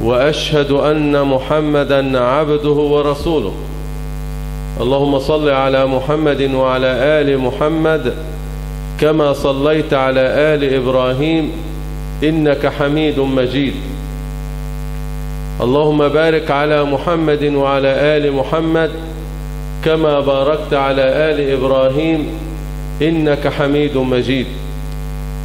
وأشهد أن محمدا عبده ورسوله. اللهم صل على محمد وعلى آل محمد كما صليت على آل إبراهيم إنك حميد مجيد. اللهم بارك على محمد وعلى آل محمد كما باركت على آل إبراهيم إنك حميد مجيد.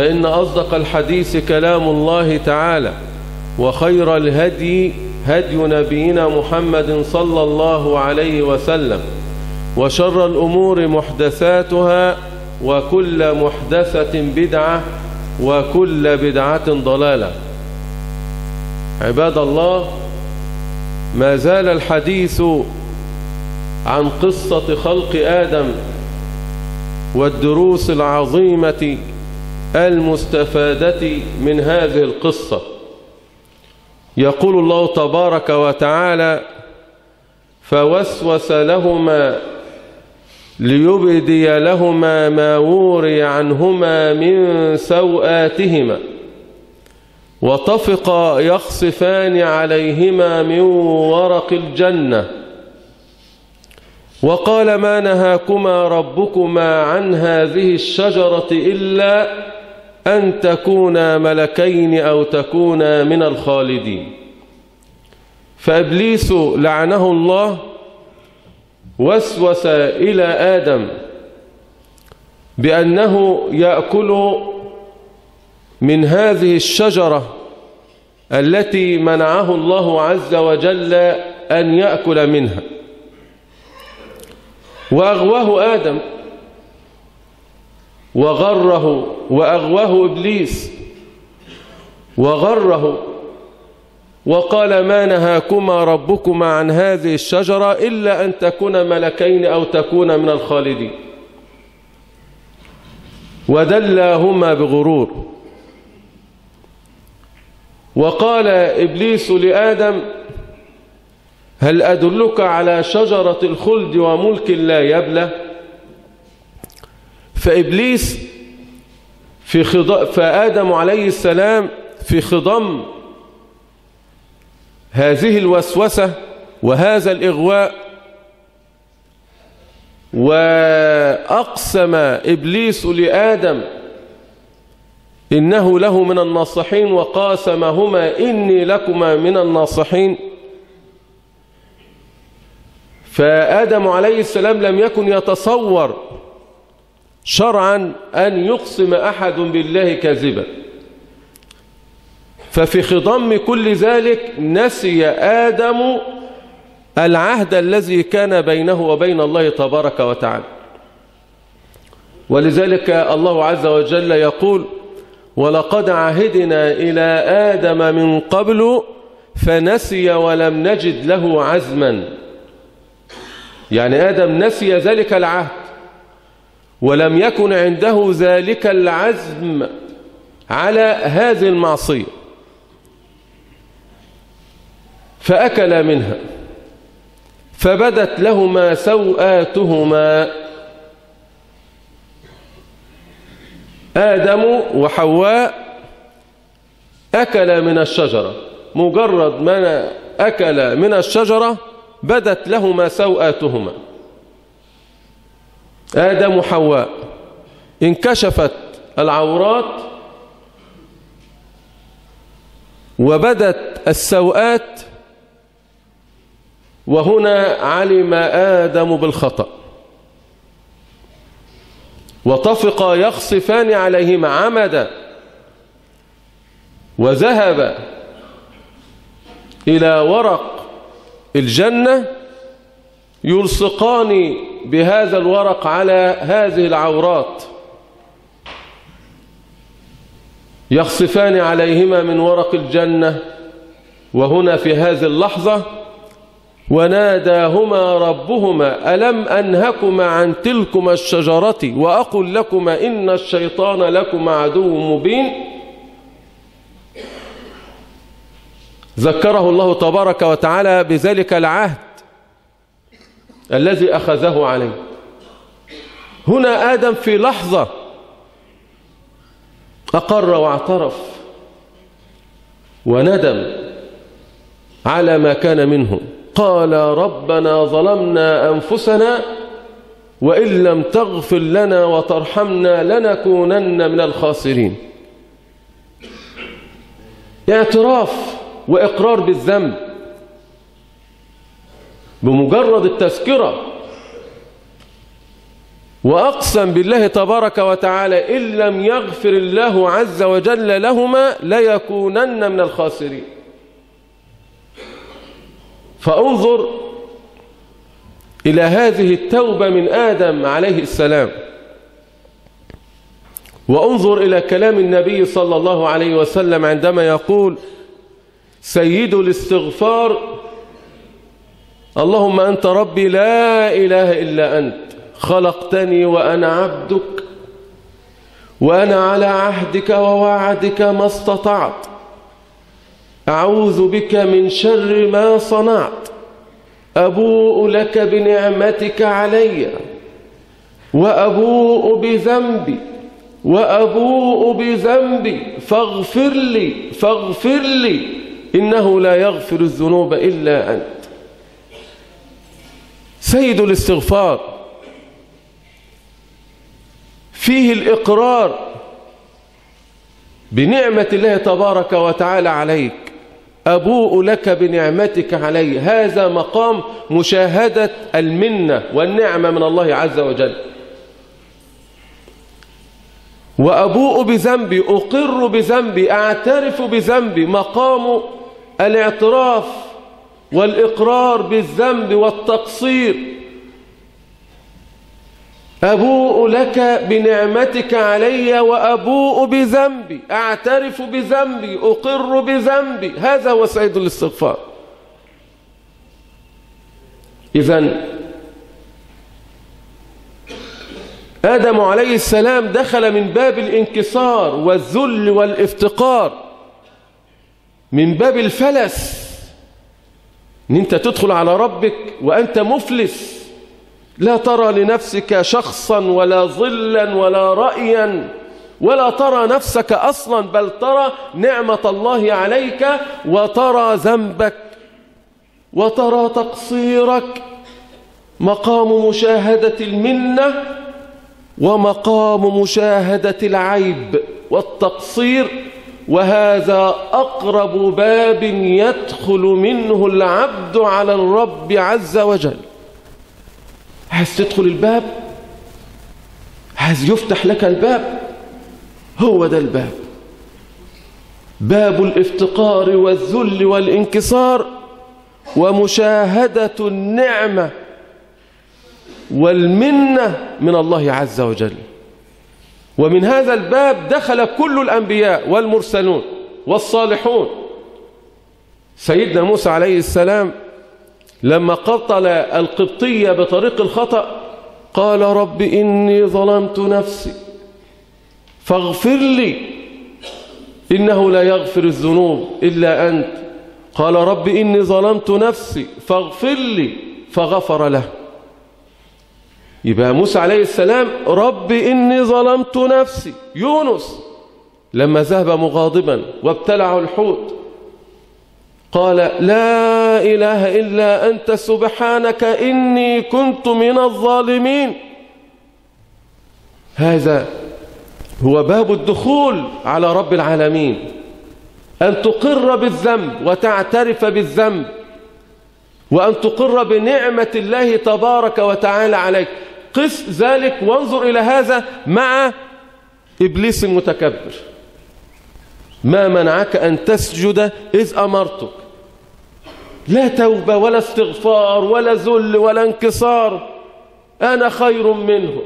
فإن أصدق الحديث كلام الله تعالى وخير الهدي هدي نبينا محمد صلى الله عليه وسلم وشر الأمور محدثاتها وكل محدثة بدعة وكل بدعة ضلالة. عباد الله ما زال الحديث عن قصة خلق آدم والدروس العظيمة المستفادة من هذه القصة. يقول الله تبارك وتعالى فوسوس لهما ليبدي لهما ما وري عنهما من سوآتهما وطفقا يخصفان عليهما من ورق الجنة. وقال ما نهاكما ربكما عن هذه الشجرة إلا أن تكونا ملكين أو تكونا من الخالدين. فإبليس لعنه الله وسوس إلى آدم بأنه يأكل من هذه الشجرة التي منعه الله عز وجل أن يأكل منها. وأغواه آدم وغره وأغواه إبليس وغره وقال ما نهاكما ربكما عن هذه الشجرة إلا أن تكون ملكين أو تكون من الخالدين. ودلاهما بغرور. وقال إبليس لآدم هل أدلك على شجرة الخلد وملك لا يبلى؟ فإبليس في خض... فآدم عليه السلام في خضم هذه الوسوسة وهذا الإغواء وأقسم إبليس لآدم إنه له من الناصحين وقاسمهما إني لكما من الناصحين. فآدم عليه السلام لم يكن يتصور شرعا أن يقسم أحد بالله كذبا. ففي خضم كل ذلك نسي آدم العهد الذي كان بينه وبين الله تبارك وتعالى. ولذلك الله عز وجل يقول ولقد عهدنا إلى آدم من قبل فنسي ولم نجد له عزما. يعني آدم نسي ذلك العهد. ولم يكن عنده ذلك العزم على هذه المعصية. فأكل منها فبدت لهما سوآتهما آدم وحواء أكل من الشجرة مجرد ما أكل من الشجرة بدت لهما سوآتهما آدم وحواء. انكشفت العورات وبدت السوآت وهنا علم آدم بالخطأ. وطفقا يخصفان عليهما عمدا وذهب إلى ورق الجنة يلصقان بهذا الورق على هذه العورات. يخصفان عليهما من ورق الجنة وهنا في هذه اللحظة وناداهما ربهما ألم أنهكما عن تلكما الشجرة وأقل لكما إن الشيطان لكما عدو مبين؟ ذكره الله تبارك وتعالى بذلك العهد. الذي أخذه عليه. هنا آدم في لحظة أقر واعترف وندم على ما كان منه. قال ربنا ظلمنا أنفسنا وإن لم تغفر لنا وترحمنا لنكونن من الخاسرين. اعتراف وإقرار بالذنب. بمجرد التذكرة. وأقسم بالله تبارك وتعالى إن لم يغفر الله عز وجل لهما ليكونن من الخاسرين. فانظر إلى هذه التوبة من آدم عليه السلام. وانظر إلى كلام النبي صلى الله عليه وسلم عندما يقول سيد الاستغفار اللهم أنت ربي لا إله إلا أنت خلقتني وأنا عبدك وأنا على عهدك ووعدك ما استطعت. أعوذ بك من شر ما صنعت. أبوء لك بنعمتك علي وأبوء بذنبي وأبوء بذنبي فاغفر لي فاغفر لي إنه لا يغفر الذنوب إلا أنت. سيد الاستغفار. فيه الإقرار بنعمة الله تبارك وتعالى عليك. أبوء لك بنعمتك علي. هذا مقام مشاهدة المنة والنعمة من الله عز وجل. وأبوء بذنبي أقر بذنبي أعترف بذنبي. مقام الاعتراف والإقرار بالذنب والتقصير. أبوء لك بنعمتك علي وأبوء بذنبي. أعترف بذنبي أقر بذنبي. هذا هو سيد الاستغفار. إذا آدم عليه السلام دخل من باب الانكسار والذل والافتقار من باب الفلس. إن أنت تدخل على ربك وأنت مفلس لا ترى لنفسك شخصا ولا ظلا ولا رأيا ولا ترى نفسك أصلا بل ترى نعمة الله عليك وترى ذنبك وترى تقصيرك. مقام مشاهدة المنة ومقام مشاهدة العيب والتقصير وهذا أقرب باب يدخل منه العبد على الرب عز وجل. عايز تدخل الباب؟ عايز يفتح لك الباب؟ هو ده الباب. باب الافتقار والذل والانكسار ومشاهدة النعمة والمنة من الله عز وجل. ومن هذا الباب دخل كل الأنبياء والمرسلون والصالحون. سيدنا موسى عليه السلام لما قتل القبطية بطريق الخطأ قال رب إني ظلمت نفسي فاغفر لي إنه لا يغفر الذنوب إلا أنت. قال رب إني ظلمت نفسي فاغفر لي فغفر له. يبقى موسى عليه السلام رب إني ظلمت نفسي. يونس لما ذهب مغاضبا وابتلعه الحوت قال لا إله إلا أنت سبحانك إني كنت من الظالمين. هذا هو باب الدخول على رب العالمين. أن تقر بالذنب وتعترف بالذنب. وأن تقر بنعمة الله تبارك وتعالى عليك. قس ذلك وانظر إلى هذا مع إبليس المتكبر. ما منعك أن تسجد إذ أمرتك. لا توبة ولا استغفار ولا ذل ولا انكسار. أنا خير منه.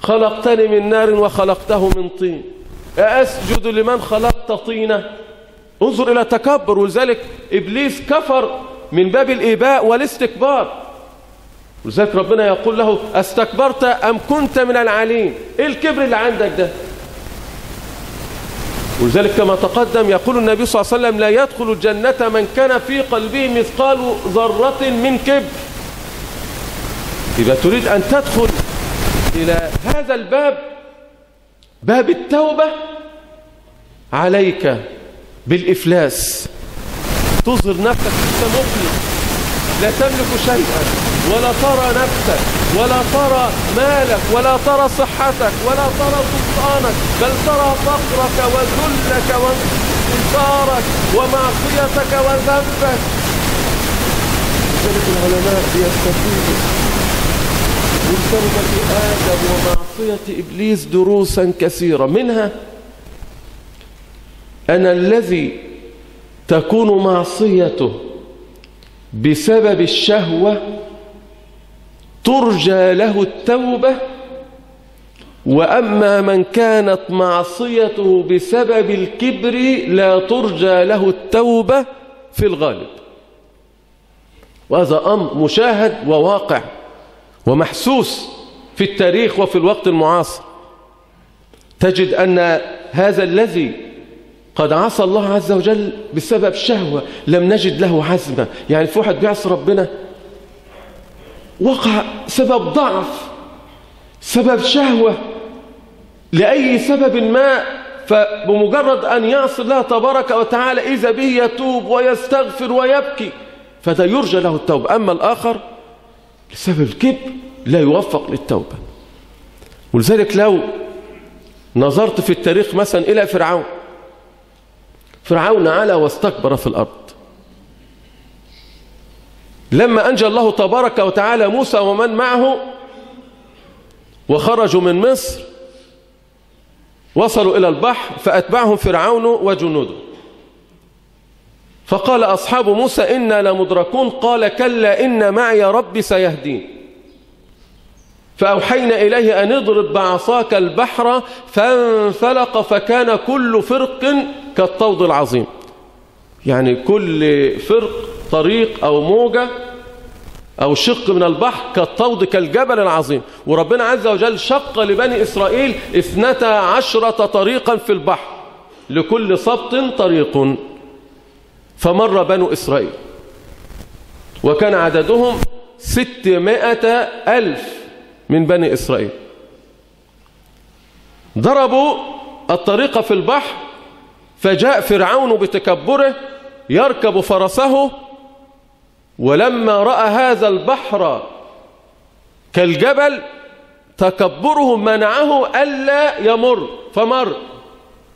خلقتني من نار وخلقته من طين. أسجد لمن خلقت طينة انظر إلى تكبر. ولذلك إبليس كفر من باب الإباء والاستكبار. ولذلك ربنا يقول له أستكبرت أم كنت من العالين؟ إيه الكبر اللي عندك ده؟ ولذلك كما تقدم يقول النبي صلى الله عليه وسلم لا يدخل الجنة من كان في قلبه مثقال ذرة من كبر. إذا تريد أن تدخل إلى هذا الباب باب التوبة عليك بالإفلاس. تظهر نفسك أنت مفلس لا تملك شيئا ولا ترى نفسك ولا ترى مالك ولا ترى صحتك ولا ترى سلطانك بل ترى فقرك وذلك وانتصارك ومعصيتك وذنبك. ذلك العلماء بيستفيدوا من توبة آدم ومعصية إبليس دروسا كثيرة. منها أن الذي تكون معصيته بسبب الشهوة ترجى له التوبة وأما من كانت معصيته بسبب الكبر لا ترجى له التوبة في الغالب. وهذا أمر مشاهد وواقع ومحسوس في التاريخ وفي الوقت المعاصر. تجد أن هذا الذي قد عصى الله عز وجل بسبب شهوة لم نجد له عزمة. يعني في واحد بيعصي ربنا وقع سبب ضعف سبب شهوة لأي سبب ما فبمجرد أن يعصي الله تبارك وتعالى إذا به يتوب ويستغفر ويبكي فده يرجى له التوبة. أما الآخر لسبب الكبر لا يوفق للتوبة. ولذلك لو نظرت في التاريخ مثلا إلى فرعون فرعون علا واستكبر في الأرض. لما أنجى الله تبارك وتعالى موسى ومن معه وخرجوا من مصر وصلوا إلى البحر فأتبعهم فرعون وجنوده. فقال أصحاب موسى إنا لمدركون. قال كلا إن معي ربي سيهدين. فأوحينا إليه أن اضرب بعصاك البحر فانفلق فكان كل فرق كالطود العظيم. يعني كل فرق طريق أو موجة أو شق من البحر كالطود كالجبل العظيم. وربنا عز وجل شق لبني إسرائيل اثنتا عشرة طريقا في البحر. لكل سبط طريق. فمر بنو إسرائيل. وكان عددهم ستمائة ألف من بني إسرائيل. ضربوا الطريق في البحر فجاء فرعون بتكبره يركب فرسه ولما رأى هذا البحر كالجبل تكبره منعه ألا يمر فمر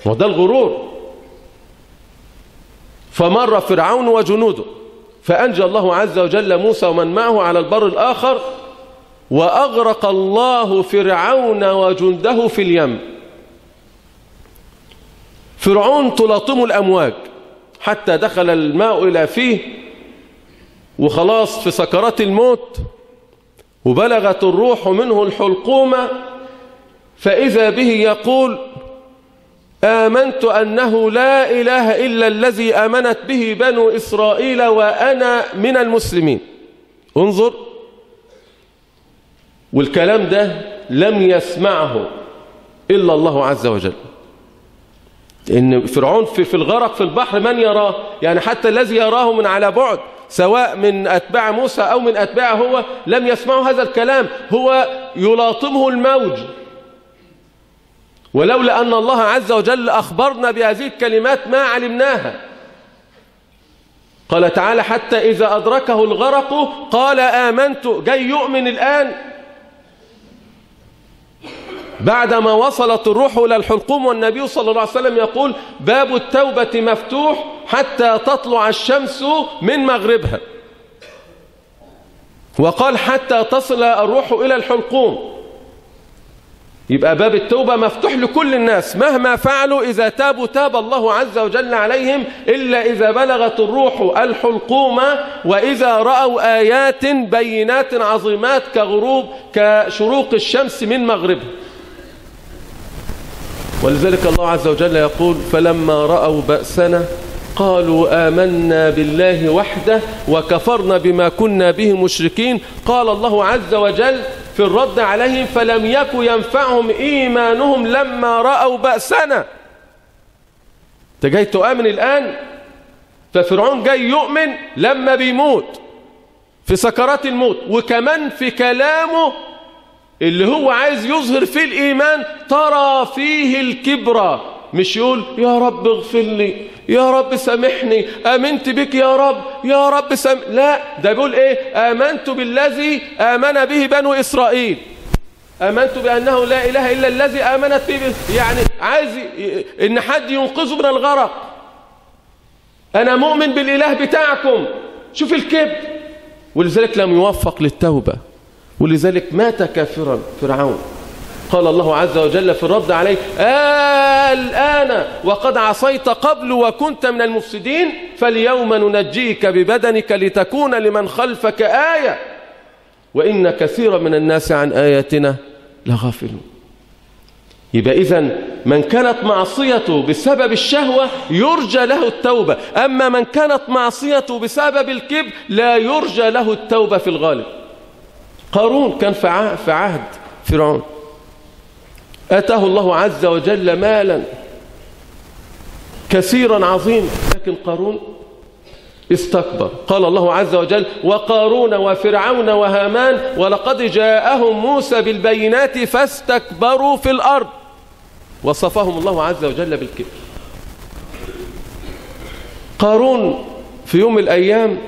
وده الغرور. فمر فرعون وجنوده فأنجى الله عز وجل موسى ومن معه على البر الآخر وأغرق الله فرعون وجنده في اليم. فرعون تلاطم الأمواج حتى دخل الماء إلى فيه وخلاص في سكرات الموت وبلغت الروح منه الحلقومة فإذا به يقول آمنت أنه لا إله إلا الذي آمنت به بنو إسرائيل وأنا من المسلمين. انظر والكلام ده لم يسمعه إلا الله عز وجل. إن فرعون في, في الغرق في البحر من يراه؟ يعني حتى الذي يراه من على بعد سواء من أتباع موسى أو من أتباعه هو لم يسمعوا هذا الكلام. هو يلاطمه الموج. ولولا أن الله عز وجل أخبرنا بهذه الكلمات ما علمناها. قال تعالى حتى إذا أدركه الغرق قال آمنت. جاي يؤمن الآن؟ بعدما وصلت الروح إلى الحلقوم والنبي صلى الله عليه وسلم يقول باب التوبة مفتوح حتى تطلع الشمس من مغربها. وقال حتى تصل الروح إلى الحلقوم. يبقى باب التوبة مفتوح لكل الناس مهما فعلوا إذا تابوا تاب الله عز وجل عليهم إلا إذا بلغت الروح الحلقوم وإذا رأوا آيات بينات عظيمات كغروب كشروق الشمس من مغربها. ولذلك الله عز وجل يقول فلما رأوا بأسنا قالوا آمنا بالله وحده وكفرنا بما كنا به مشركين. قال الله عز وجل في الرد عليهم فلم يك ينفعهم إيمانهم لما رأوا بأسنا. أنت جاي تؤمن الآن؟ ففرعون جاي يؤمن لما بيموت في سكرات الموت وكمان في كلامه اللي هو عايز يظهر فيه الإيمان ترى فيه الكبرى مش يقول يا رب اغفر لي يا رب سامحني آمنت بك يا رب يا رب سم لا ده بيقول إيه؟ آمنت بالذي آمن به بنو إسرائيل. آمنت بأنه لا إله إلا الذي آمنت به. يعني عايز إن حد ينقذه من الغرق. أنا مؤمن بالإله بتاعكم. شوف الكبر. ولذلك لم يوفق للتوبة. ولذلك مات كافرا فرعون. قال الله عز وجل في الرد عليه الآن وقد عصيت قبل وكنت من المفسدين فاليوم ننجيك ببدنك لتكون لمن خلفك آية. وإن كثيرا من الناس عن آياتنا لغافلون. يبقى إذن من كانت معصيته بسبب الشهوة يرجى له التوبة أما من كانت معصيته بسبب الكبر لا يرجى له التوبة في الغالب. قارون كان في عهد فرعون. أتاه الله عز وجل مالا كثيرا عظيما لكن قارون استكبر. قال الله عز وجل وقارون وفرعون وهامان ولقد جاءهم موسى بالبينات فاستكبروا في الأرض. وصفهم الله عز وجل بالكبر. قارون في يوم من الأيام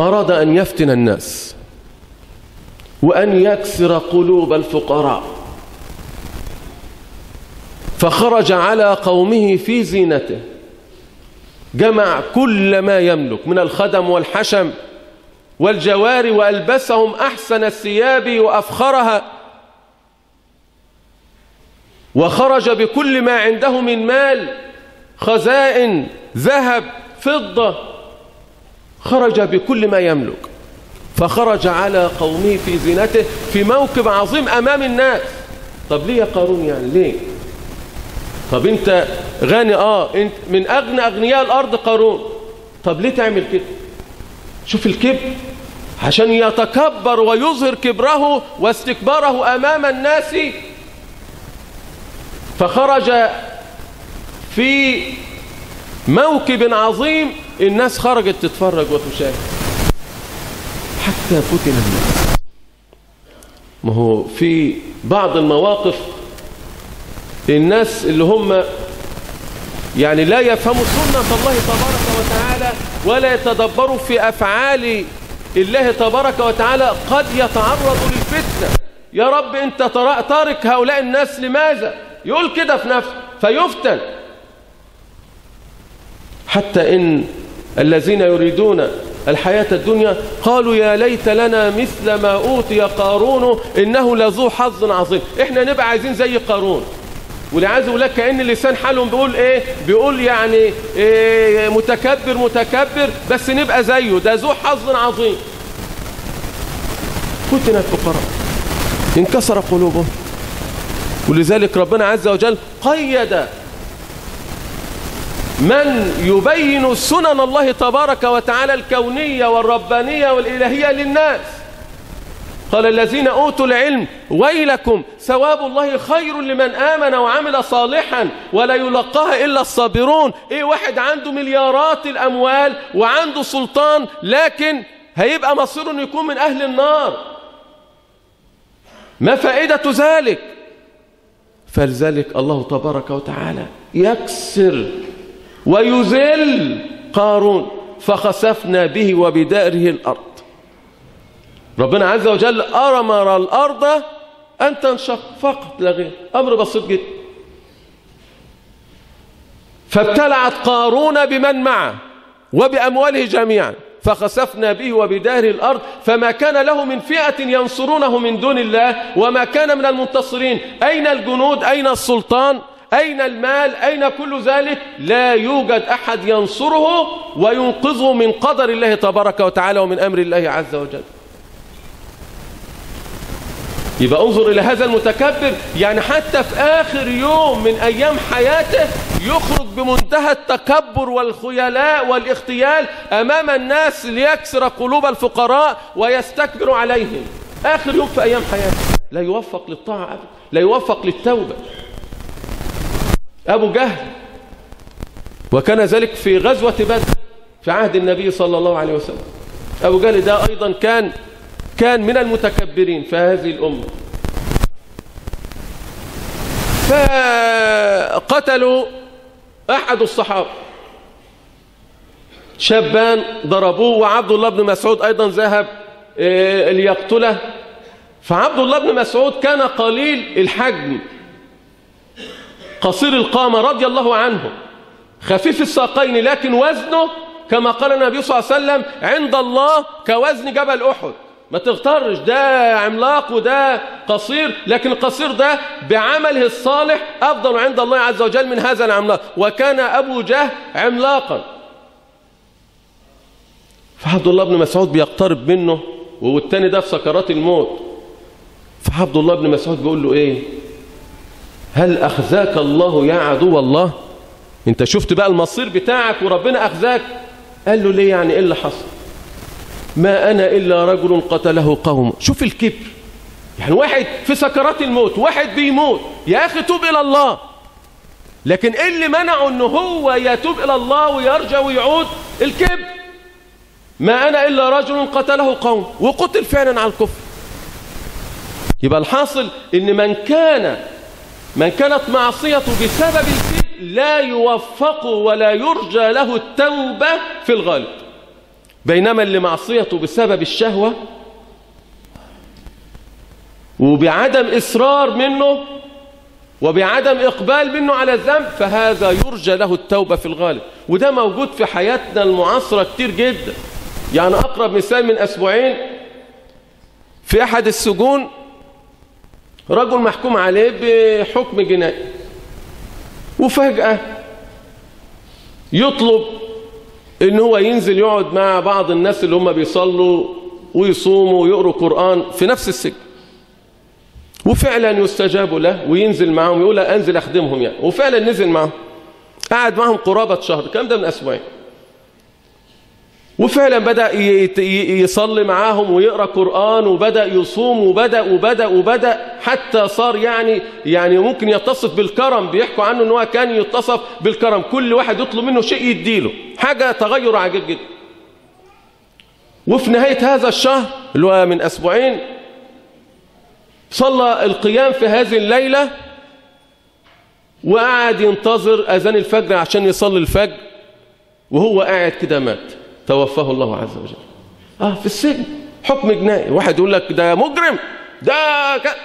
أراد أن يفتن الناس وأن يكسر قلوب الفقراء فخرج على قومه في زينته جمع كل ما يملك من الخدم والحشم والجوار وألبسهم أحسن الثياب وأفخرها وخرج بكل ما عنده من مال خزائن ذهب فضة خرج بكل ما يملك. فخرج على قومه في زينته في موكب عظيم أمام الناس. طب ليه يا قارون يعني؟ ليه؟ طب أنت غني آه أنت من أغنى أغنياء الأرض قارون. طب ليه تعمل كده؟ شوف الكبر. عشان يتكبر ويظهر كبره واستكباره أمام الناس. فخرج في موكب عظيم الناس خرجت تتفرج وتشاهد. حتى فتن الناس. ما هو في بعض المواقف الناس اللي هم يعني لا يفهموا سنة الله تبارك وتعالى ولا يتدبروا في أفعال الله تبارك وتعالى قد يتعرضوا للفتنة. يا رب أنت تارك هؤلاء الناس لماذا؟ يقول كده في نفسه فيفتن. حتى إن الذين يريدون الحياة الدنيا قالوا يا ليت لنا مثل ما أوتي قارون إنه لذو حظ عظيم. إحنا نبقى عايزين زي قارون. أقول لك كأن اللسان حالهم بيقول إيه؟ بيقول يعني إيه؟ متكبر متكبر بس نبقى زيه. ده ذو حظ عظيم. فتن الفقراء. انكسر قلوبهم. ولذلك ربنا عز وجل قيد من يبين سنن الله تبارك وتعالى الكونية والربانية والإلهية للناس. قال الذين أوتوا العلم ويلكم ثواب الله خير لمن آمن وعمل صالحا ولا يلقاها إلا الصابرون. إيه واحد عنده مليارات الأموال وعنده سلطان لكن هيبقى مصيره أنه يكون من أهل النار. ما فائدة ذلك؟ فلذلك الله تبارك وتعالى يكسر ويذل قارون فخسفنا به وبداره الأرض. ربنا عز وجل أرمر الأرض أن تنشق. فقط لا غير. أمر بسيط جدا. فابتلعت قارون بمن معه وبأمواله جميعا. فخسفنا به وبداره الأرض. فما كان له من فئة ينصرونه من دون الله وما كان من المنتصرين. أين الجنود؟ أين السلطان؟ أين المال؟ أين كل ذلك؟ لا يوجد أحد ينصره وينقذه من قدر الله تبارك وتعالى ومن أمر الله عز وجل. يبقى انظر إلى هذا المتكبر. يعني حتى في آخر يوم من أيام حياته يخرج بمنتهى التكبر والخيلاء والاختيال أمام الناس ليكسر قلوب الفقراء ويستكبر عليهم. آخر يوم في أيام حياته. لا يوفق للطاعة أبدا لا يوفق للتوبة. أبو جهل. وكان ذلك في غزوة بدر في عهد النبي صلى الله عليه وسلم. أبو جهل ده أيضا كان كان من المتكبرين في هذه الأمة. فقتلوا أحد الصحابة. شابان ضربوه وعبد الله بن مسعود أيضا ذهب ليقتله. فعبد الله بن مسعود كان قليل الحجم. قصير القامة رضي الله عنه. خفيف الساقين لكن وزنه كما قال النبي صلى الله عليه وسلم عند الله كوزن جبل أحد. ما تغترش ده عملاق وده قصير لكن القصير ده بعمله الصالح أفضل عند الله عز وجل من هذا العملاق. وكان أبو جهل عملاقا. فعبد الله بن مسعود بيقترب منه والتاني ده في سكرات الموت. فعبد الله بن مسعود بيقول له إيه؟ هل أخزاك الله يا عدو الله؟ أنت شفت بقى المصير بتاعك وربنا أخزاك قال له ليه يعني؟ إيه اللي حصل؟ ما أنا إلا رجل قتله قوم. شوف الكبر. يعني واحد في سكرات الموت واحد بيموت. يا أخي توب إلى الله. لكن إيه اللي منعه أنه هو يتوب إلى الله ويرجع ويعود؟ الكبر. ما أنا إلا رجل قتله قوم. وقتل فعلا على الكفر. يبقى الحاصل إن من كان من كانت معصيته بسبب الكبر لا يوفق ولا يرجى له التوبة في الغالب. بينما اللي معصيته بسبب الشهوة وبعدم إصرار منه وبعدم إقبال منه على الذنب فهذا يرجى له التوبة في الغالب. وده موجود في حياتنا المعاصرة كتير جدا. يعني أقرب مثال من أسبوعين في أحد السجون رجل محكوم عليه بحكم جنائي. وفجأة يطلب إن هو ينزل يقعد مع بعض الناس اللي هم بيصلوا ويصوموا ويقروا قرآن في نفس السجن. وفعلا يستجاب له وينزل معهم يقول أنزل أخدمهم يعني. وفعلا نزل معهم. قعد معهم قرابة شهر الكلام ده من أسبوعين؟ وفعلا بدأ يصلي معاهم ويقرأ قرآن وبدأ يصوم وبدأ وبدأ وبدأ حتى صار يعني يعني ممكن يتصف بالكرم بيحكوا عنه إن هو كان يتصف بالكرم. كل واحد يطلب منه شيء يديله. حاجة تغير عجيب جدا. وفي نهاية هذا الشهر اللي هو من أسبوعين صلى القيام في هذه الليلة وقعد ينتظر أذان الفجر عشان يصلي الفجر وهو قاعد كده مات. توفاه الله عز وجل. آه في السجن. حكم جنائي. واحد يقول لك ده مجرم. ده ك...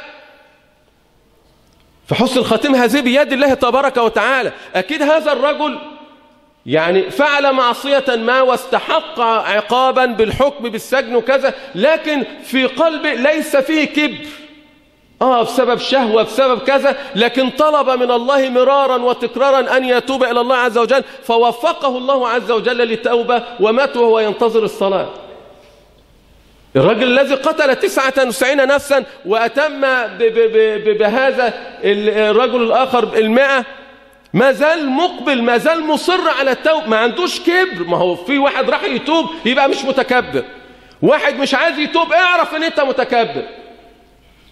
فحسن الخاتمة هذه بيد الله تبارك وتعالى. أكيد هذا الرجل يعني فعل معصية ما واستحق عقابا بالحكم بالسجن وكذا لكن في قلبه ليس فيه كبر. آه بسبب شهوة بسبب كذا لكن طلب من الله مرارا وتكرارا أن يتوب إلى الله عز وجل فوفقه الله عز وجل للتوبة ومات وهو ينتظر الصلاة. الرجل الذي قتل تسعة وتسعين نفسا وأتم بهذا الرجل الآخر المئة ما زال مقبل ما زال مصر على التوب ما عندوش كبر. ما هو في واحد راح يتوب يبقى مش متكبر. واحد مش عايز يتوب اعرف إن أنت متكبر.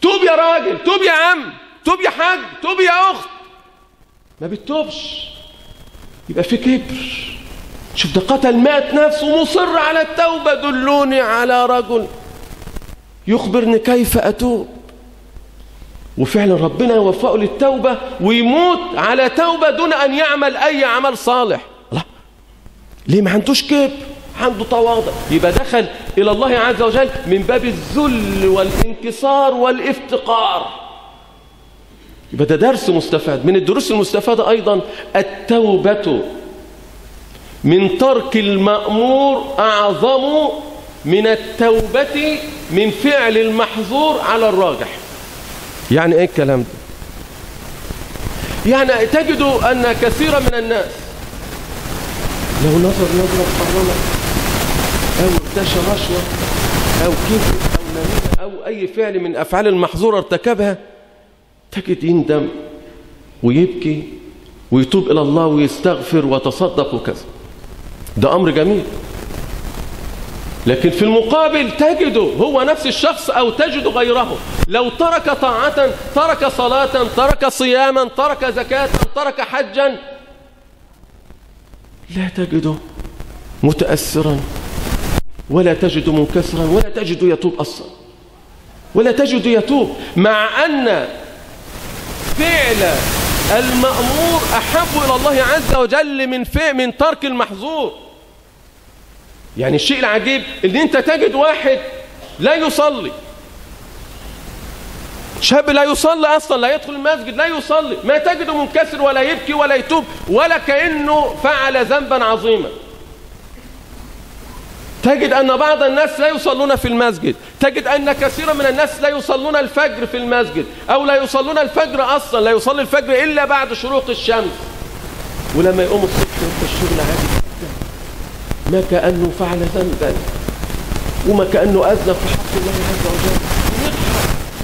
توب يا راجل توب يا عم توب يا حاج توب يا أخت. ما بتتوبش. يبقى في كبر. شوف ده قتل مات نفس ومصر على التوبة. دلوني على رجل يخبرني كيف أتوب. وفعلا ربنا يوفقه للتوبة ويموت على توبة دون أن يعمل أي عمل صالح. لا ليه ما عندوش كبر؟ عنده تواضع. يبقى دخل إلى الله عز وجل من باب الذل والانكسار والإفتقار. يبقى ده درس مستفاد. من الدروس المستفادة أيضا التوبة. من ترك المأمور أعظم من التوبة من فعل المحظور على الراجح. يعني إيه الكلام ده؟ يعني تجد أن كثيرا من الناس لو نظر نظرة حرمة أو ارتشى رشوة أو كذب أو نميمة أو أي فعل من أفعال المحظورة ارتكبها تجد يندم ويبكي ويتوب إلى الله ويستغفر وتصدق وكذا. ده أمر جميل. لكن في المقابل تجده هو نفس الشخص أو تجد غيره. لو ترك طاعة ترك صلاة ترك صياما ترك زكاة ترك حجا لا تجده متأثرا. ولا تجد منكسرا ولا تجد يتوب أصلا. ولا تجد يتوب مع أن فعل المأمور أحب إلى الله عز وجل من من ترك المحظور. يعني الشيء العجيب ان أنت تجد واحد لا يصلي. شاب لا يصلي أصلا لا يدخل المسجد لا يصلي. ما تجده منكسر ولا يبكي ولا يتوب ولا كأنه فعل ذنبا عظيما. تجد أن بعض الناس لا يصلون في المسجد. تجد أن كثيرا من الناس لا يصلون الفجر في المسجد أو لا يصلون الفجر أصلا لا يصلي الفجر إلا بعد شروق الشمس. ولما يقوم الصبح يروح الشغل عادي ما كأنه فعل ذنبا وما كأنه أذنب في حق الله عز وجل.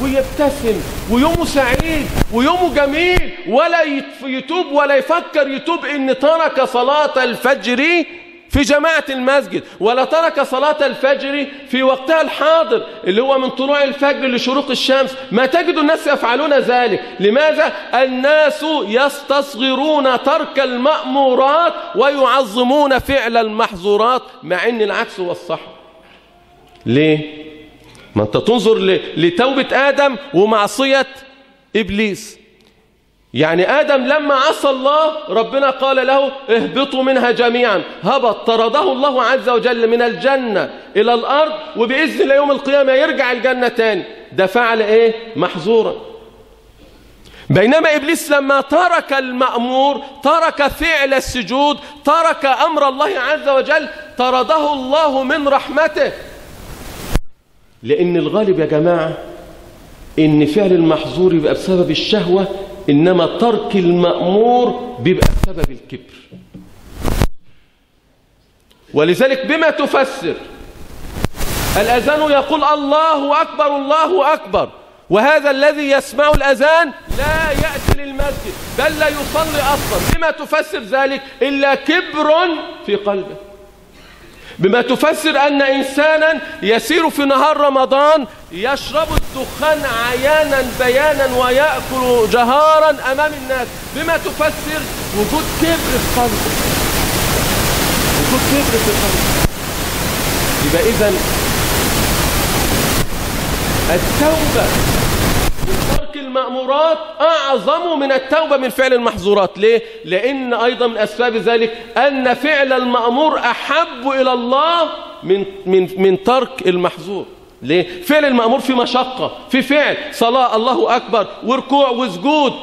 ويضحك ويبتسم ويومه سعيد ويومه جميل ولا يتوب ولا يفكر يتوب إن ترك صلاة الفجر في جماعة المسجد ولا ترك صلاة الفجر في وقتها الحاضر اللي هو من طلوع الفجر لشروق الشمس ما تجد الناس يفعلون ذلك لماذا؟ الناس يستصغرون ترك المأمورات ويعظمون فعل المحظورات مع إن العكس هو الصح ليه؟ ما أنت تنظر لتوبة آدم ومعصية إبليس يعني آدم لما عصى الله ربنا قال له اهبطوا منها جميعا. هبط طرده الله عز وجل من الجنة إلى الأرض وبإذن الله يوم القيامة يرجع الجنة تاني. ده فعل إيه؟ محظورا. بينما إبليس لما ترك المأمور ترك فعل السجود ترك أمر الله عز وجل طرده الله من رحمته. لأن الغالب يا جماعة إن فعل المحظور يبقى بسبب الشهوة إنما ترك المأمور بيبقى بسبب الكبر. ولذلك بما تفسر الأذان يقول الله أكبر الله أكبر وهذا الذي يسمع الأذان لا يأتي للمسجد بل لا يصلي أصلا. بما تفسر ذلك إلا كبر في قلبه. بما تفسر أن إنسانا يسير في نهار رمضان يشرب الدخان عيانا بيانا ويأكل جهارا أمام الناس. بما تفسر وجود كبر في قلبه وجود كبر في قلبه يبقى إذن التوبة المأمورات أعظم من التوبة من فعل المحظورات. ليه؟ لأن أيضا من أسباب ذلك أن فعل المأمور أحب إلى الله من, من, من ترك المحظور. ليه؟ فعل المأمور في مشقة في فعل صلاة الله أكبر وركوع وسجود.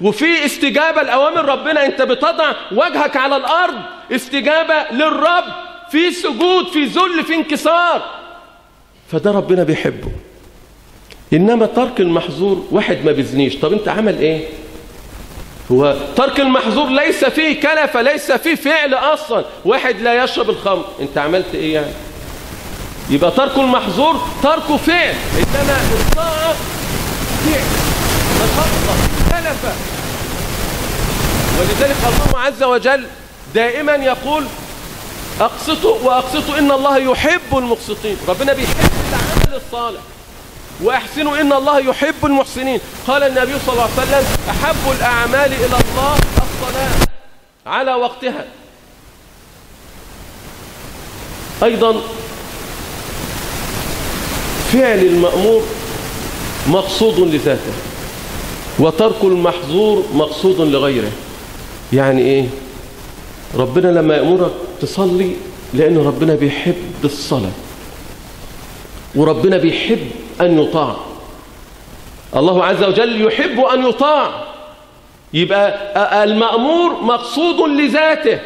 وفي استجابة لأوامر ربنا أنت بتضع وجهك على الأرض استجابة للرب في سجود في ذل في انكسار. فده ربنا بيحبه. إنما ترك المحظور واحد ما بيزنيش. طب أنت عمل إيه؟ هو ترك المحظور ليس فيه كلفة ليس فيه فعل أصلا. واحد لا يشرب الخمر. أنت عملت إيه يعني؟ يبقى ترك المحظور ترك فعل. إنما الطاعة فعل. مشقة كلفة. ولذلك الله عز وجل دائما يقول أقسطوا وأقسطوا إن الله يحب المقسطين. ربنا بيحب العمل الصالح. وأحسنوا إن الله يحب المحسنين. قال النبي صلى الله عليه وسلم أحب الأعمال إلى الله الصلاة على وقتها. أيضا فعل المأمور مقصود لذاته وترك المحظور مقصود لغيره. يعني إيه؟ ربنا لما يأمرك تصلي لأن ربنا بيحب الصلاة. وربنا بيحب أن يطاع. الله عز وجل يحب أن يطاع. يبقى المأمور مقصود لذاته.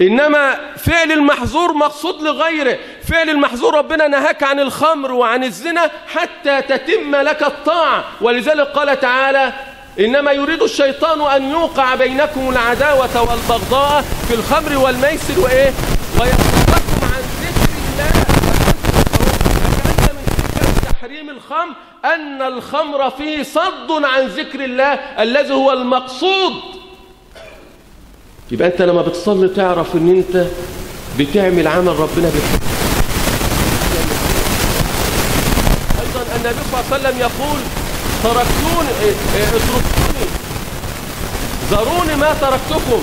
إنما فعل المحظور مقصود لغيره. فعل المحظور ربنا نهاك عن الخمر وعن الزنا حتى تتم لك الطاعة. ولذلك قال تعالى إنما يريد الشيطان أن يوقع بينكم العداوة والبغضاء في الخمر والميسر وإيه؟ ويصدكم عن ذكر الله فكأن من تحريم الخمر أن الخمر فيه صد عن ذكر الله الذي هو المقصود. يبقى أنت لما بتصلي تعرف أن أنت بتعمل عمل ربنا بيحبه أيضا النبي صلى الله عليه وسلم يقول تركتوني اتركوني ذروني ما تركتكم.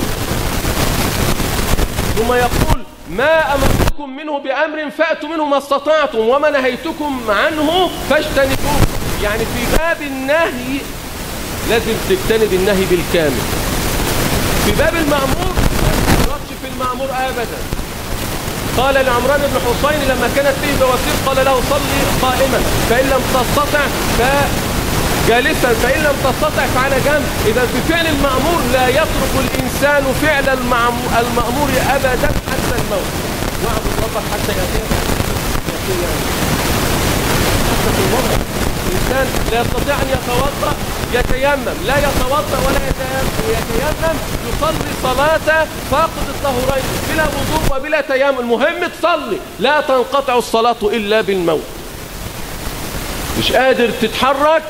ثم يقول ما أمرتكم منه بأمر فأتوا منه ما استطعتم وما نهيتكم عنه فاجتنبوه. يعني في باب النهي لازم تجتنب النهي بالكامل. في باب المأمور ما في المأمور أبدا. قال لعمران بن حسين لما كانت فيه بواسير قال له صلي قائما. فإن لم تستطع فجالسا. فإن لم تستطع فعلى جنب. إذا في فعل المأمور لا يترك الإنسان فعل المأمور أبدا حتى الموت. واعبد ربك حتى يأتيك حتى في المرض الإنسان لا يستطيع أن يتوضأ يتيمم. لا يتوضأ ولا يتيمم. يصلي صلاة فاقد الطهورين بلا وضوء وبلا تيمم. المهم تصلي. لا تنقطع الصلاة إلا بالموت. مش قادر تتحرك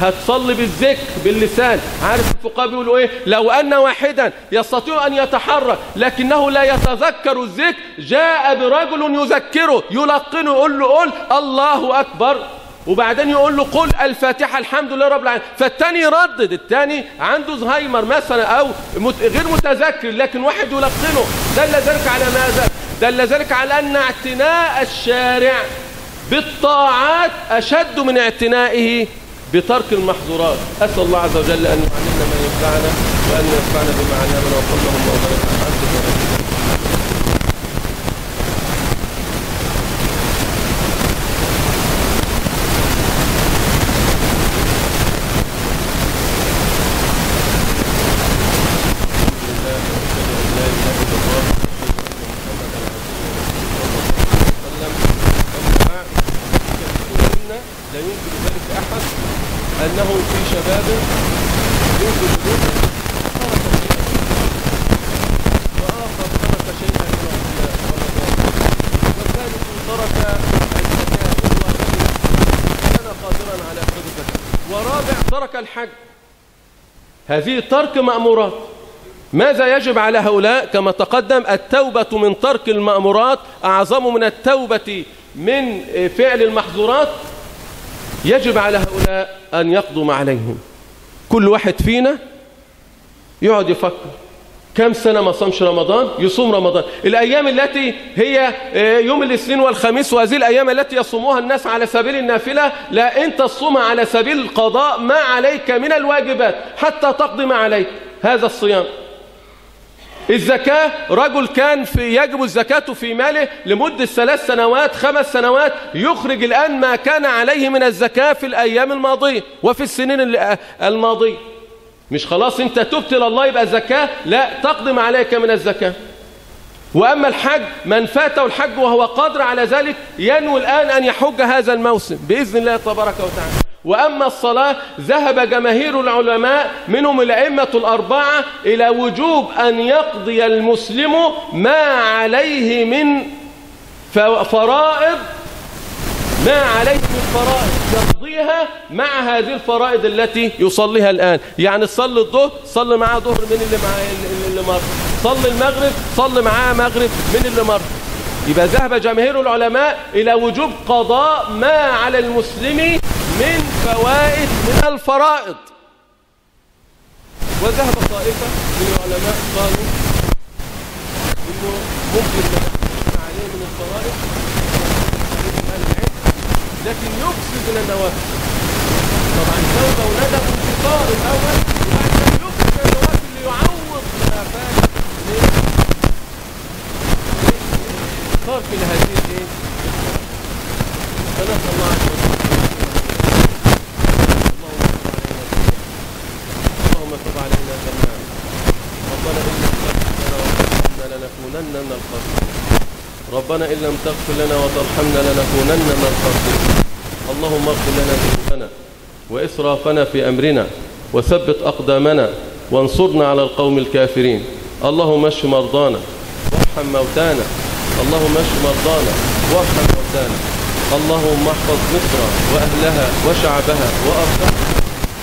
هتصلي بالذكر باللسان. عارف الفقهاء بيقولوا إيه؟ لو أن واحدا يستطيع أن يتحرك لكنه لا يتذكر الذكر جاء برجل يذكره يلقنه يقول له قل الله أكبر. وبعدين يقول له قل الفاتحة الحمد لله رب العالمين. فالتاني يردد التاني عنده زهايمر مثلا أو غير متذكر لكن واحد يلقنه. دل ذلك على ماذا؟ دل ذلك على أن اعتناء الشارع بالطاعات أشد من اعتنائه بترك المحظورات. أسأل الله عز وجل أن يعلمنا ما ينفعنا وأن ينفعنا بما علمنا وصلى الله وبارك على عبده ورسوله لا ينكر ذلك أحد أنه في شبابه ينكر ذلك وآخر ترك شيئا من رمضان والثالث ترك الزكاة كان قادرا على أخذ الزكاة ورابع ترك الحج. هذه ترك مأمورات. ماذا يجب على هؤلاء؟ كما تقدم التوبة من ترك المأمورات أعظم من التوبة من فعل المحظورات. يجب على هؤلاء أن ما عليهم. كل واحد فينا يقعد يفكر. كم سنة ما صامش رمضان؟ يصوم رمضان. الأيام التي هي يوم الاثنين والخميس وهذه الأيام التي يصومها الناس على سبيل النافلة لا أنت تصومها على سبيل القضاء ما عليك من الواجبات حتى تقضي ما عليك. هذا الصيام. الزكاة رجل كان في يجب الزكاة في ماله لمدة ثلاث سنوات خمس سنوات يخرج الآن ما كان عليه من الزكاة في الأيام الماضية وفي السنين الماضية. مش خلاص انت تبت الله يبقى زكاة؟ لا تقدم عليك من الزكاة. وأما الحج من فاته الحج وهو قادر على ذلك ينوي الآن أن يحج هذا الموسم بإذن الله تبارك وتعالى. وأما الصلاة ذهب جماهير العلماء منهم الأئمة الأربعة إلى وجوب أن يقضي المسلم ما عليه من فرائض ما عليه من فرائض يقضيها مع هذه الفرائض التي يصليها الآن. يعني صلي الظهر صلي معاه ظهر من اللي, مع اللي مر. صلي المغرب صلي معاه مغرب من اللي مر. يبقى ذهب جماهير العلماء إلى وجوب قضاء ما على المسلم من فوائد من الفرائض. وذهب طائفة من العلماء قالوا إنه ممكن ما عليه من الفرائض لكن يفسد من النوافل طبعا توبة وندم انتصار الأول وبعد ذلك يفسد من النوافل ليعوض ما فات من صار في هذه الايه الله عز وجل تب علينا جميعا ربنا ان لم تغفر لنا وترحمنا لنكونن من الخاسرين ربنا إن لم تغفر لنا وترحمنا لنكونن من الخاسرين. اللهم اغفر لنا ذنوبنا وإسرافنا في أمرنا وثبت أقدامنا وانصرنا على القوم الكافرين. اللهم اشف مرضانا وارحم موتانا. اللهم اشف مرضانا وارحم موتانا. اللهم احفظ مصر وأهلها وشعبها وأرضها.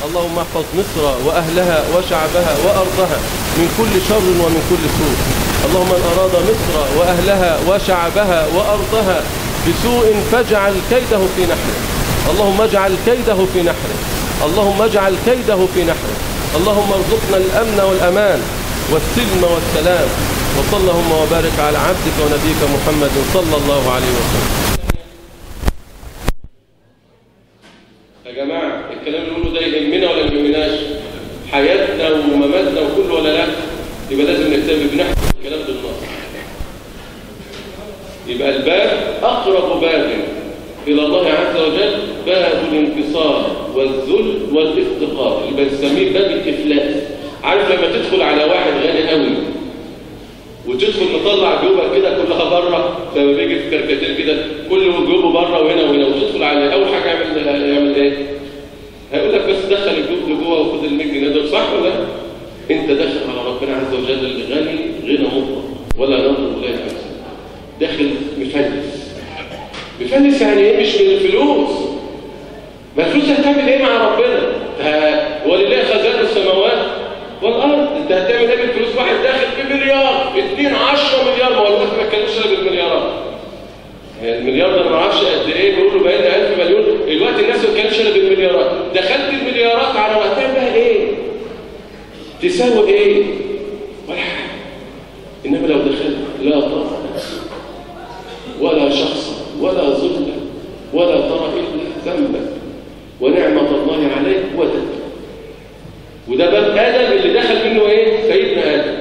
اللهم احفظ مصر وأهلها وشعبها وأرضها من كل شر ومن كل سوء. اللهم من أراد مصر وأهلها وشعبها وأرضها بسوء فاجعل كيده في نحره. اللهم اجعل كيده في نحره. اللهم اجعل كيده في نحره. اللهم ارزقنا الأمن والأمان والسلم والسلام. وصلى اللهم وبارك على عبدك ونبيك محمد صلى الله عليه وسلم. يا جماعة الكلام اللي بنقوله ده يهمنا ولا ما يهمناش؟ حياتنا ومماتنا وكله ولا لا؟ يبقى لازم نهتم بنحفظ الكلام بالنص يبقى الباب أقرب باب إلى الله عز وجل باب الانكسار والذل والافتقار. اللي بنسميه باب الإفلاس. عارف لما تدخل على واحد غني قوي وتدخل مطلع جيوبك كده كلها بره لما بيجي في كركتين كده كل جيوبه بره وهنا وهنا وتدخل على أول حاجة يعمل يعمل إيه؟ هيقول لك بس دخل الجيوب لجوه وخد ال 100 جنيه دول صح ولا؟ أنت داخل على ربنا عز وجل الغني غنى مطلق ولا نظر ولا يحسن داخل مفلس مفلس يعني إيه؟ مش من الفلوس. ما الفلوس هتعمل إيه مع ربنا؟ ولله خزائن السماوات والأرض. أنت هتعمل إيه بالفلوس؟ واحد داخل بمليار 2 10 مليار. ما هو ما اتكلمش إلا بالمليارات. المليار ده ما أعرفش قد إيه بيقولوا بقى لنا 1000 مليون. دلوقتي الناس ما بتتكلمش إلا بالمليارات. دخلت المليارات على وقتها بقى إيه؟ تساوي إيه؟ ولا حاجة. إنما لو دخلت لا طاقة. ولا شخصا ولا ظلا ولا ترى الا ذنبك ونعمة الله عليك ودك وده باب آدم اللي دخل منه إيه؟ سيدنا آدم.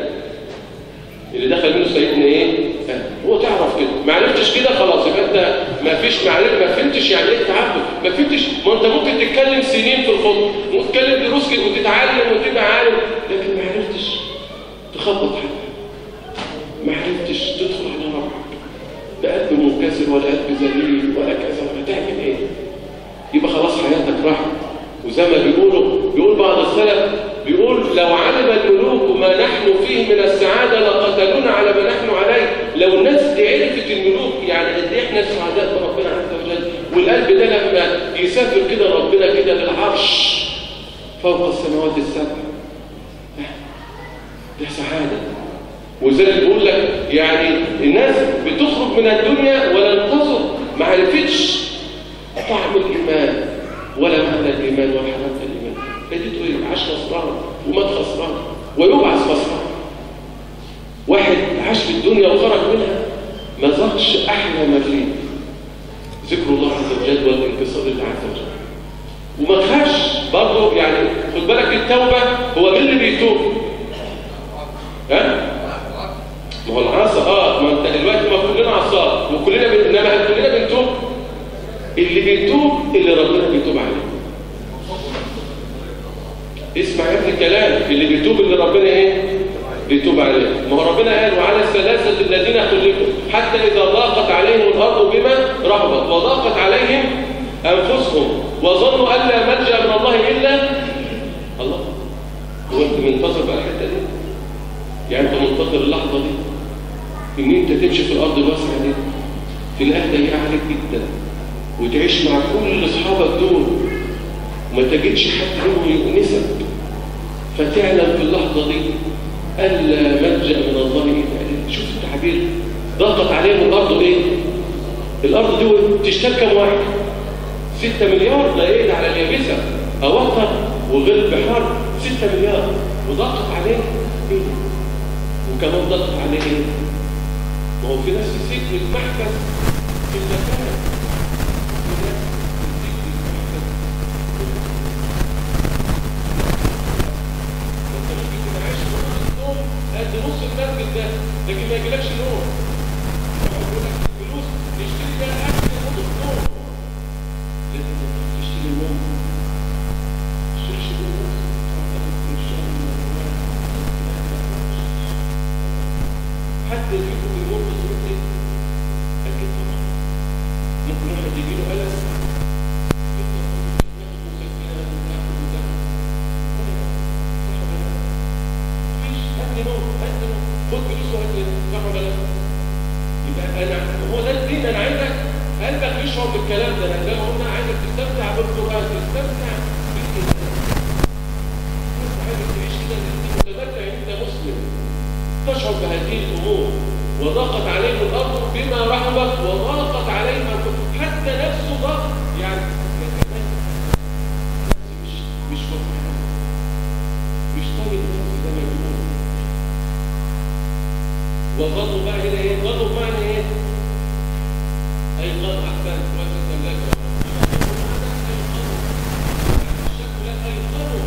اللي دخل منه سيدنا إيه؟ آدم. هو تعرف كده. ما عرفتش كده خلاص. يبقى أنت ما فيش معرفة ما فهمتش يعني إيه تعبد ما فهمتش. ما أنت ممكن تتكلم سنين في الخطبة. وتتكلم دروس وتتعلم وتبقى عالم لكن ما عرفتش تخبط حاجة ما عرفتش تدخل على ربك منكسر ولا قلب ذليل ولا كذا ولا تعمل إيه؟ يبقى خلاص حياتك راحت. وزي ما بيقولوا بيقول بعض السلف بيقول لو علم الملوك ما نحن فيه من السعادة لقتلونا على ما نحن عليه. لو الناس دي عرفت الملوك يعني قد إيه إحنا سعداء بربنا عز وجل. والقلب ده لما يسافر كده ربنا كده للعرش فوق السماوات السبع. ده سعادة. وزي بيقول لك يعني الناس بتخرج من الدنيا ولا تنتصر ما عرفتش طعم الإيمان ولا معنى الإيمان ولا حلاوة الإيمان فديته إيه؟ عاش خسران ومات خسران ويبعث خسران واحد عاش في الدنيا وخرج منها ما ذاقش أحلى ما فيه ذكر الله عز وجل والانكسار لله عز وجل وما تخافش برضه يعني خد بالك التوبة هو مين اللي بيتوب؟ ها؟ ما هو العصا آه ما انت دلوقتي ما كلنا عصار وكلنا بن... انما كلنا بنتوب. اللي بيتوب اللي ربنا بيتوب عليه. اسمع يا ابني الكلام. اللي بيتوب اللي ربنا إيه؟ بيتوب عليه. ما هو ربنا قال وعلى الثلاثه الذين خلقوا حتى إذا ضاقت عليهم الأرض بما رحبت. وضاقت عليهم أنفسهم. وظنوا أن لا ملجا من الله إلا الله. هو أنت منتظر بقى الحتة دي؟ يعني أنت منتظر اللحظة دي؟ إن أنت تمشي في الأرض الواسعه دي في الاهل ضيقه عليك جدا. وتعيش مع كل أصحابك دول. وما تجدش حد منهم يؤنسك. فتعلم في اللحظة دي ألا ملجأ من الله إلا شوف التعبير. ضغط عليهم الأرض إيه؟ الأرض دي تشتري كم واحد؟ 6 مليار. لا إيه؟ على اليابسة. أوطر وغير بحر 6 مليار. وضغط عليه إيه؟ وكمان ضغط عليه إيه؟ ما هو في في سجن المحكم. في المكان قد نص ده. لكن ما يجيلكش نوم. هو ده الدين أنا عايزك قلبك يشعر بالكلام ده زي ما قلنا عايزك تستمتع بالقرآن تستمتع بالكتاب. عايزك تعيش كده أنت متمتع أنت مسلم. تشعر بهذه الأمور. وضاقت عليهم الأرض بما رحبت وضاقت الأرض حتى نفسه ضاق. يعني مش مش فرحان مش طايق نفسه زي ما يقولون وغضوا بقى إيه؟ غضوا بمعنى إيه؟ أي غض أحسن. كويس الثلاجه الشك لا اي غضوا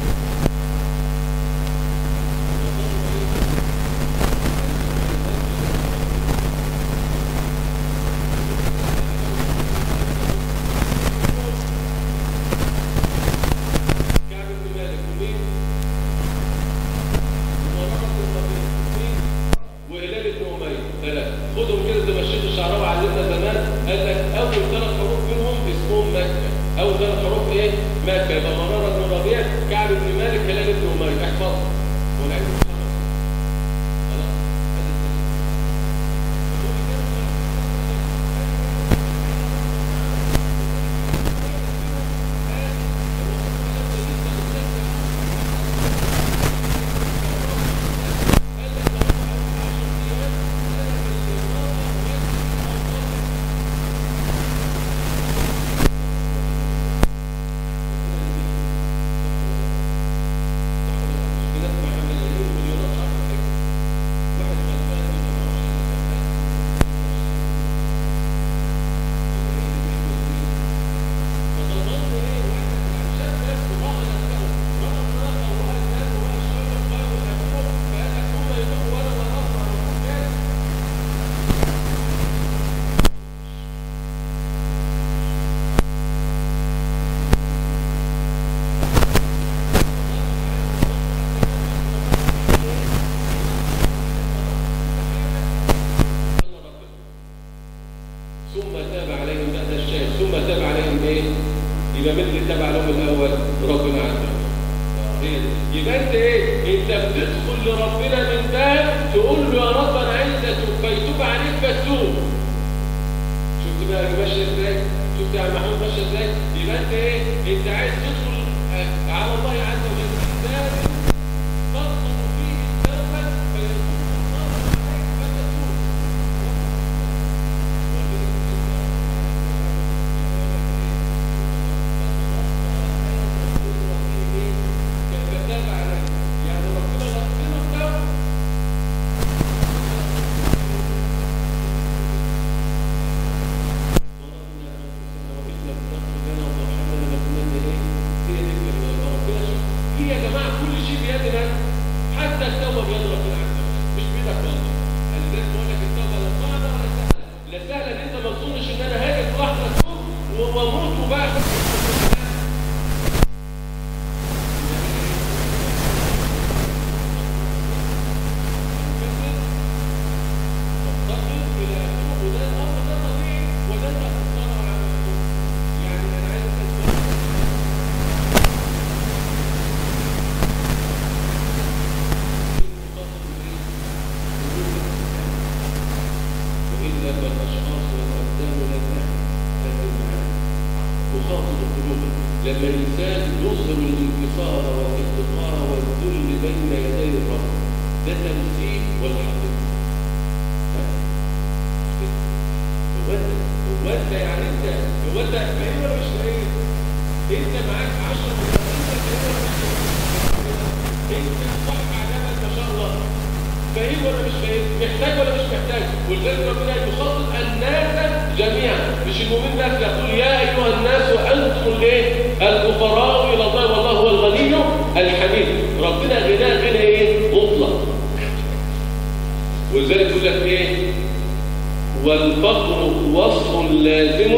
لازم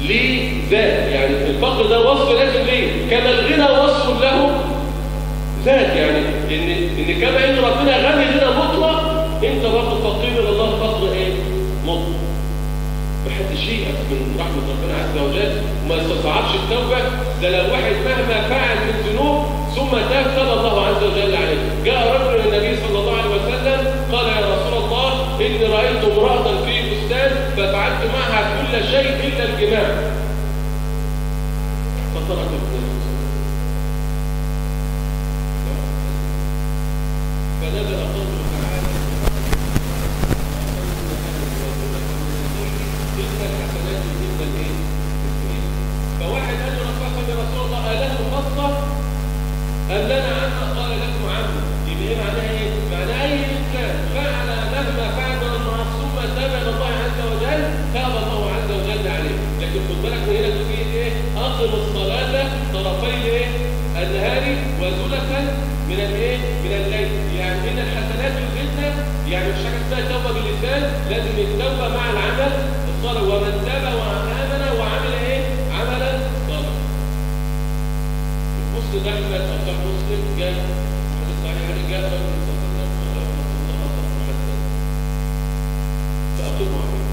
لذات يعني الفقر ده وصف لازم ليه؟ كما الغنى وصف له ذات يعني ان إن كما إن ربنا غني غنى مطلق أنت برضه فقير إلى الله فقر إيه؟ مطلق. محدش ييأس من رحمة ربنا عز وجل وما يستصعبش التوبة ده لو واحد مهما فعل من ذنوب ثم تاب تاب الله عز وجل عليه. جاء رجل للنبي صلى الله عليه وسلم قال يا رسول الله إني رأيت امرأة في بستان ففعلت معها كل شيء إلا الجماع فترك النبي فنزل قوله تعالى الحسنات فواحد قال له آله خاصه قال لنا عنها قال لكم عنه. يبقى إيه؟ معناها إيه؟ معناها اي انسان فعل مهما فعل من المعصيه ثم تاب إلى الله عز وجل تاب الله عز وجل عليه. لكن خد بالك هنا تقول إيه؟ أقم الصلاة طرفي إيه؟ النهار وزلفا من الايه من الليل. يعني إن الحسنات يزيدنا يعني مش حاجة اسمها توبة باللسان لازم التوبه مع العمل الصالح. ومن تاب وآمن وعمل إيه؟ عملا صالحا. مسلم أحمد أو مسلم جاء حديث صحيح عليه جاء رجل صلى الله عليه وسلم فاقيموا عليه